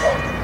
Oh.